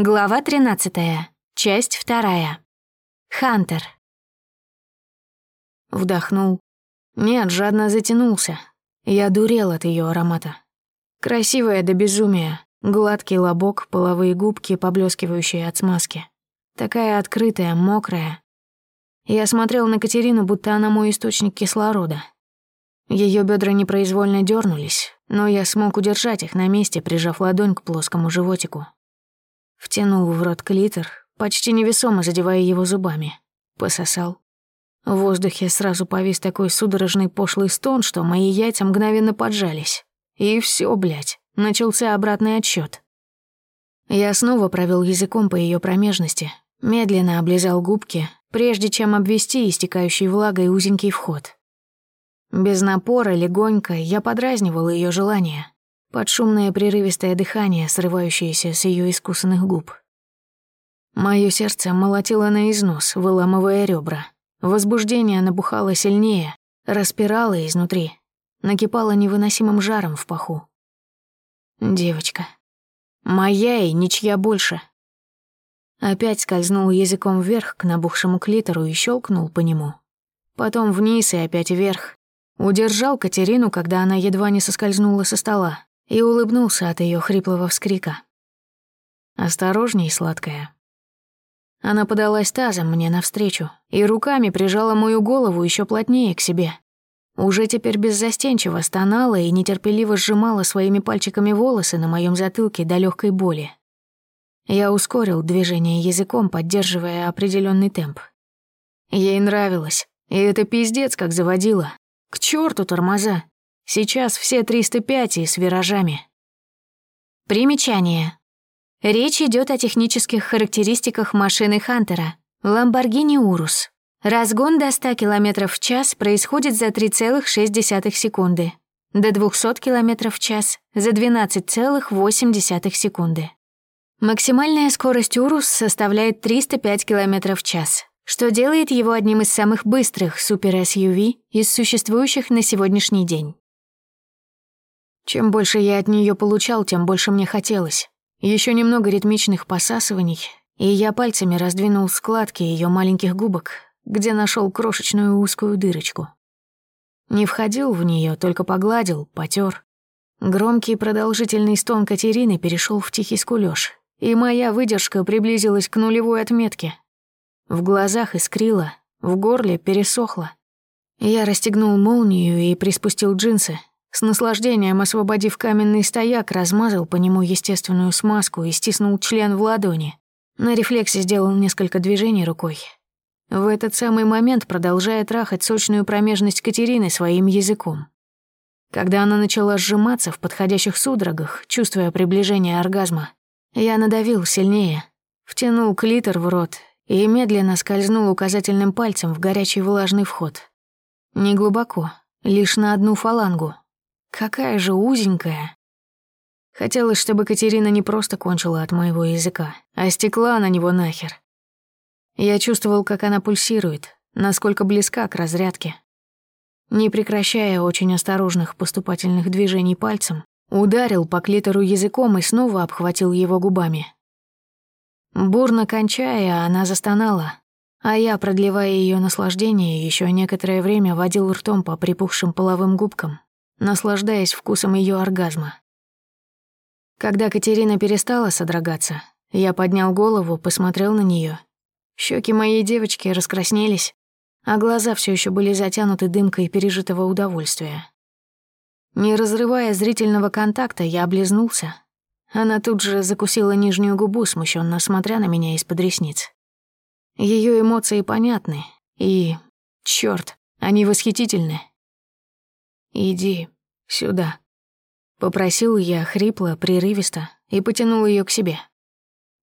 Глава 13. Часть 2. Хантер. Вдохнул. Нет, жадно затянулся. Я дурел от ее аромата. Красивая до безумия, гладкий лобок, половые губки, поблескивающие от смазки. Такая открытая, мокрая. Я смотрел на Катерину, будто она мой источник кислорода. Ее бедра непроизвольно дернулись, но я смог удержать их на месте, прижав ладонь к плоскому животику. Втянул в рот клитор, почти невесомо задевая его зубами. Пососал. В воздухе сразу повис такой судорожный пошлый стон, что мои яйца мгновенно поджались. И все, блядь, начался обратный отсчет. Я снова провел языком по ее промежности, медленно облизал губки, прежде чем обвести истекающий влагой узенький вход. Без напора, легонько, я подразнивал ее желание, под шумное прерывистое дыхание, срывающееся с ее искусанных губ. Мое сердце молотило на износ, выламывая ребра. Возбуждение набухало сильнее, распирало изнутри, накипало невыносимым жаром в паху. Девочка. Моя и ничья больше. Опять скользнул языком вверх к набухшему клитору и щелкнул по нему. Потом вниз и опять вверх. Удержал Катерину, когда она едва не соскользнула со стола и улыбнулся от ее хриплого вскрика. «Осторожней, сладкая». Она подалась тазом мне навстречу и руками прижала мою голову еще плотнее к себе. Уже теперь беззастенчиво стонала и нетерпеливо сжимала своими пальчиками волосы на моем затылке до легкой боли. Я ускорил движение языком, поддерживая определенный темп. Ей нравилось, и это пиздец как заводило. К черту тормоза, Сейчас все 305 и с виражами. Примечание. Речь идет о технических характеристиках машины Хантера Lamborghini Urus. Разгон до 100 км в час происходит за 3,6 секунды, до 200 км в час за 12,8 секунды. Максимальная скорость Урус составляет 305 км в час, что делает его одним из самых быстрых супер-SUV из существующих на сегодняшний день. Чем больше я от нее получал, тем больше мне хотелось. Еще немного ритмичных посасываний, и я пальцами раздвинул складки ее маленьких губок, где нашел крошечную узкую дырочку. Не входил в нее, только погладил, потер. Громкий продолжительный стон Катерины перешел в тихий скулёж, и моя выдержка приблизилась к нулевой отметке. В глазах искрило, в горле пересохло. Я расстегнул молнию и приспустил джинсы, с наслаждением освободив каменный стояк, размазал по нему естественную смазку и стиснул член в ладони. На рефлексе сделал несколько движений рукой. В этот самый момент продолжая трахать сочную промежность Катерины своим языком. Когда она начала сжиматься в подходящих судорогах, чувствуя приближение оргазма, я надавил сильнее, втянул клитор в рот и медленно скользнул указательным пальцем в горячий влажный вход. Не глубоко, лишь на одну фалангу, Какая же узенькая. Хотелось, чтобы Катерина не просто кончила от моего языка, а стекла на него нахер. Я чувствовал, как она пульсирует, насколько близка к разрядке. Не прекращая очень осторожных поступательных движений пальцем, ударил по клитору языком и снова обхватил его губами. Бурно кончая, она застонала, а я, продлевая ее наслаждение, еще некоторое время водил ртом по припухшим половым губкам, наслаждаясь вкусом ее оргазма. Когда Катерина перестала содрогаться, я поднял голову, посмотрел на нее. Щеки моей девочки раскраснелись, а глаза все еще были затянуты дымкой пережитого удовольствия. Не разрывая зрительного контакта, я облизнулся. Она тут же закусила нижнюю губу, смущенно смотря на меня из-под ресниц. Ее эмоции понятны, и... черт, они восхитительны. «Иди сюда», — попросил я хрипло, прерывисто и потянул ее к себе.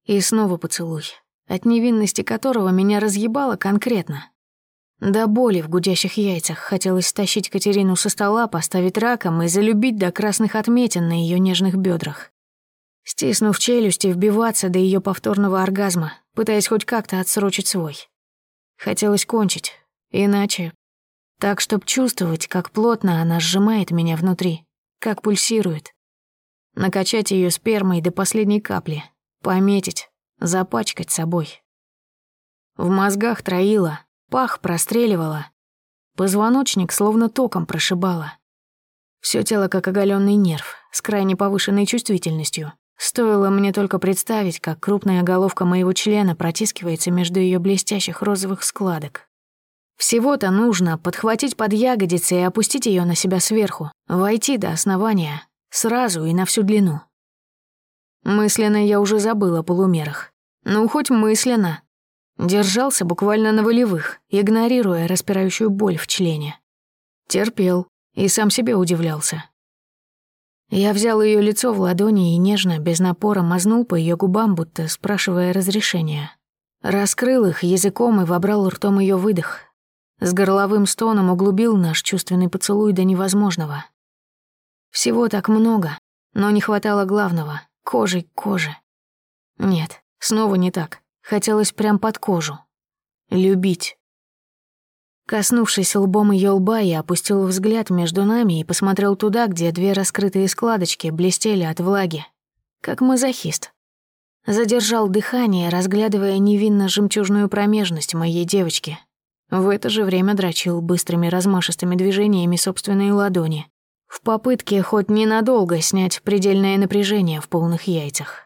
И снова поцелуй, от невинности которого меня разъебало конкретно. До боли в гудящих яйцах хотелось стащить Катерину со стола, поставить раком и залюбить до красных отметин на ее нежных бедрах. Стиснув челюсти, вбиваться до ее повторного оргазма, пытаясь хоть как-то отсрочить свой. Хотелось кончить, иначе так, чтоб чувствовать, как плотно она сжимает меня внутри, как пульсирует. Накачать ее спермой до последней капли, пометить, запачкать собой. В мозгах троило, пах простреливало, позвоночник словно током прошибало. Все тело как оголенный нерв, с крайне повышенной чувствительностью. Стоило мне только представить, как крупная головка моего члена протискивается между ее блестящих розовых складок. Всего-то нужно подхватить под ягодицы и опустить ее на себя сверху, войти до основания, сразу и на всю длину. Мысленно я уже забыла о полумерах. Ну, хоть мысленно. Держался буквально на волевых, игнорируя распирающую боль в члене. Терпел и сам себе удивлялся. Я взял ее лицо в ладони и нежно, без напора, мазнул по ее губам, будто спрашивая разрешения. Раскрыл их языком и вобрал ртом ее выдох, с горловым стоном углубил наш чувственный поцелуй до невозможного. Всего так много, но не хватало главного — кожи к коже. Нет, снова не так. Хотелось прям под кожу. Любить. Коснувшись лбом ее лба, я опустил взгляд между нами и посмотрел туда, где две раскрытые складочки блестели от влаги. Как мазохист. Задержал дыхание, разглядывая невинно жемчужную промежность моей девочки, в это же время дрочил быстрыми размашистыми движениями собственной ладони, в попытке хоть ненадолго снять предельное напряжение в полных яйцах.